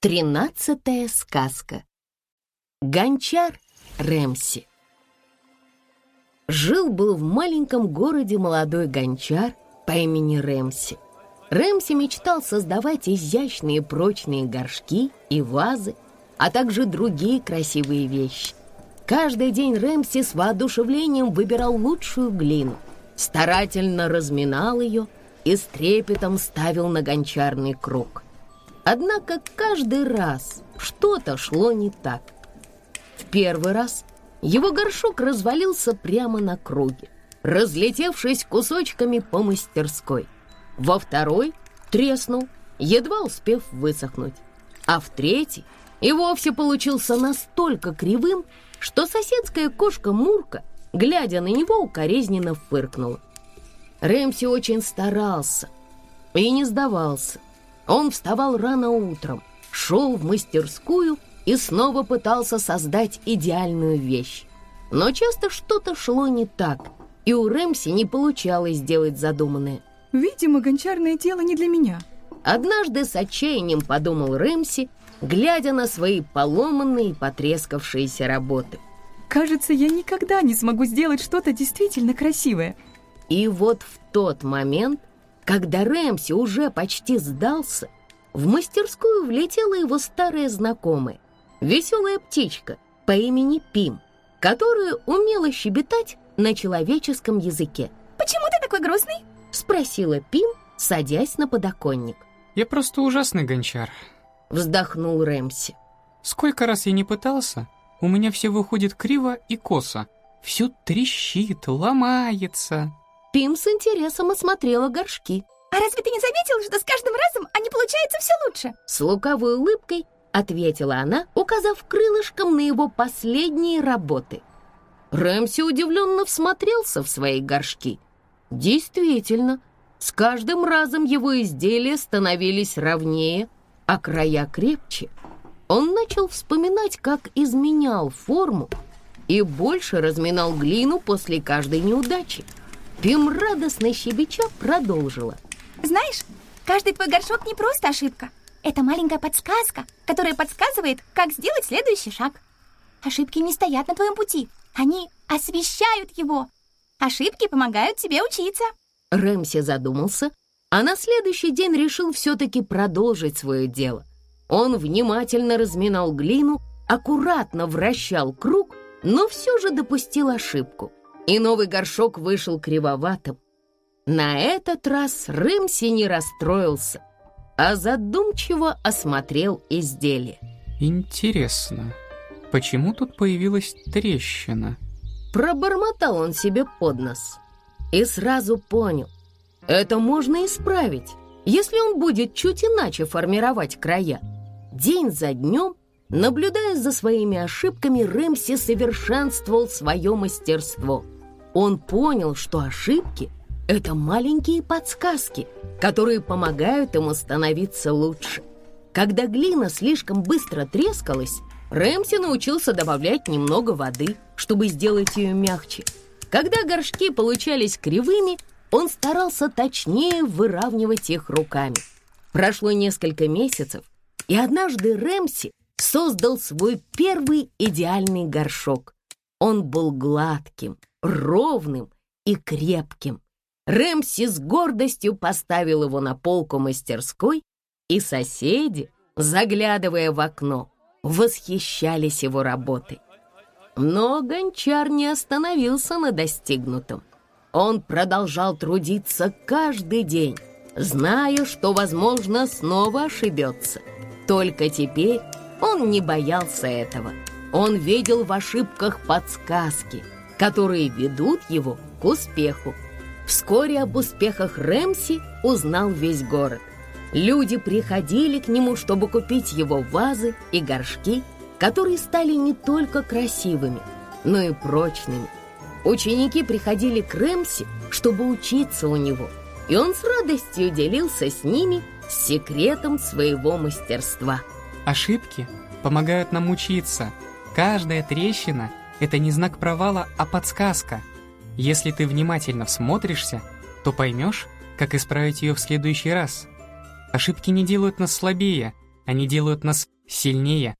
Тринадцатая сказка. Гончар Рэмси. Жил-был в маленьком городе молодой гончар по имени Рэмси. Рэмси мечтал создавать изящные прочные горшки и вазы, а также другие красивые вещи. Каждый день Рэмси с воодушевлением выбирал лучшую глину, старательно разминал ее и с трепетом ставил на гончарный круг – Однако каждый раз что-то шло не так. В первый раз его горшок развалился прямо на круге, разлетевшись кусочками по мастерской. Во второй треснул, едва успев высохнуть. А в третий и вовсе получился настолько кривым, что соседская кошка Мурка, глядя на него, укоризненно фыркнула. Рэмси очень старался и не сдавался. Он вставал рано утром, шел в мастерскую и снова пытался создать идеальную вещь. Но часто что-то шло не так, и у Рэмси не получалось сделать задуманное. «Видимо, гончарное дело не для меня». Однажды с отчаянием подумал Рэмси, глядя на свои поломанные и потрескавшиеся работы. «Кажется, я никогда не смогу сделать что-то действительно красивое». И вот в тот момент когда Рэмси уже почти сдался, в мастерскую влетела его старая знакомая, веселая птичка по имени Пим, которая умела щебетать на человеческом языке. «Почему ты такой грустный?» — спросила Пим, садясь на подоконник. «Я просто ужасный гончар», — вздохнул Рэмси. «Сколько раз я не пытался, у меня все выходит криво и косо. Все трещит, ломается». Пим с интересом осмотрела горшки. «А разве ты не заметил, что с каждым разом они получаются все лучше?» С лукавой улыбкой ответила она, указав крылышком на его последние работы. Рэмси удивленно всмотрелся в свои горшки. Действительно, с каждым разом его изделия становились ровнее, а края крепче. Он начал вспоминать, как изменял форму и больше разминал глину после каждой неудачи. Пим радостно щебеча продолжила. Знаешь, каждый твой горшок не просто ошибка. Это маленькая подсказка, которая подсказывает, как сделать следующий шаг. Ошибки не стоят на твоем пути. Они освещают его. Ошибки помогают тебе учиться. Рэмси задумался, а на следующий день решил все-таки продолжить свое дело. Он внимательно разминал глину, аккуратно вращал круг, но все же допустил ошибку и новый горшок вышел кривоватым. На этот раз Рымси не расстроился, а задумчиво осмотрел изделие. «Интересно, почему тут появилась трещина?» Пробормотал он себе под нос и сразу понял, это можно исправить, если он будет чуть иначе формировать края. День за днем, наблюдая за своими ошибками, Рэмси совершенствовал свое мастерство – он понял, что ошибки — это маленькие подсказки, которые помогают ему становиться лучше. Когда глина слишком быстро трескалась, Рэмси научился добавлять немного воды, чтобы сделать ее мягче. Когда горшки получались кривыми, он старался точнее выравнивать их руками. Прошло несколько месяцев, и однажды Рэмси создал свой первый идеальный горшок. Он был гладким, ровным и крепким. Рэмси с гордостью поставил его на полку мастерской, и соседи, заглядывая в окно, восхищались его работой. Но гончар не остановился на достигнутом. Он продолжал трудиться каждый день, зная, что, возможно, снова ошибется. Только теперь он не боялся этого. Он видел в ошибках подсказки — которые ведут его к успеху. Вскоре об успехах Рэмси узнал весь город. Люди приходили к нему, чтобы купить его вазы и горшки, которые стали не только красивыми, но и прочными. Ученики приходили к Рэмси, чтобы учиться у него, и он с радостью делился с ними секретом своего мастерства. Ошибки помогают нам учиться. Каждая трещина это не знак провала, а подсказка. Если ты внимательно всмотришься, то поймешь, как исправить ее в следующий раз. Ошибки не делают нас слабее, Они делают нас сильнее,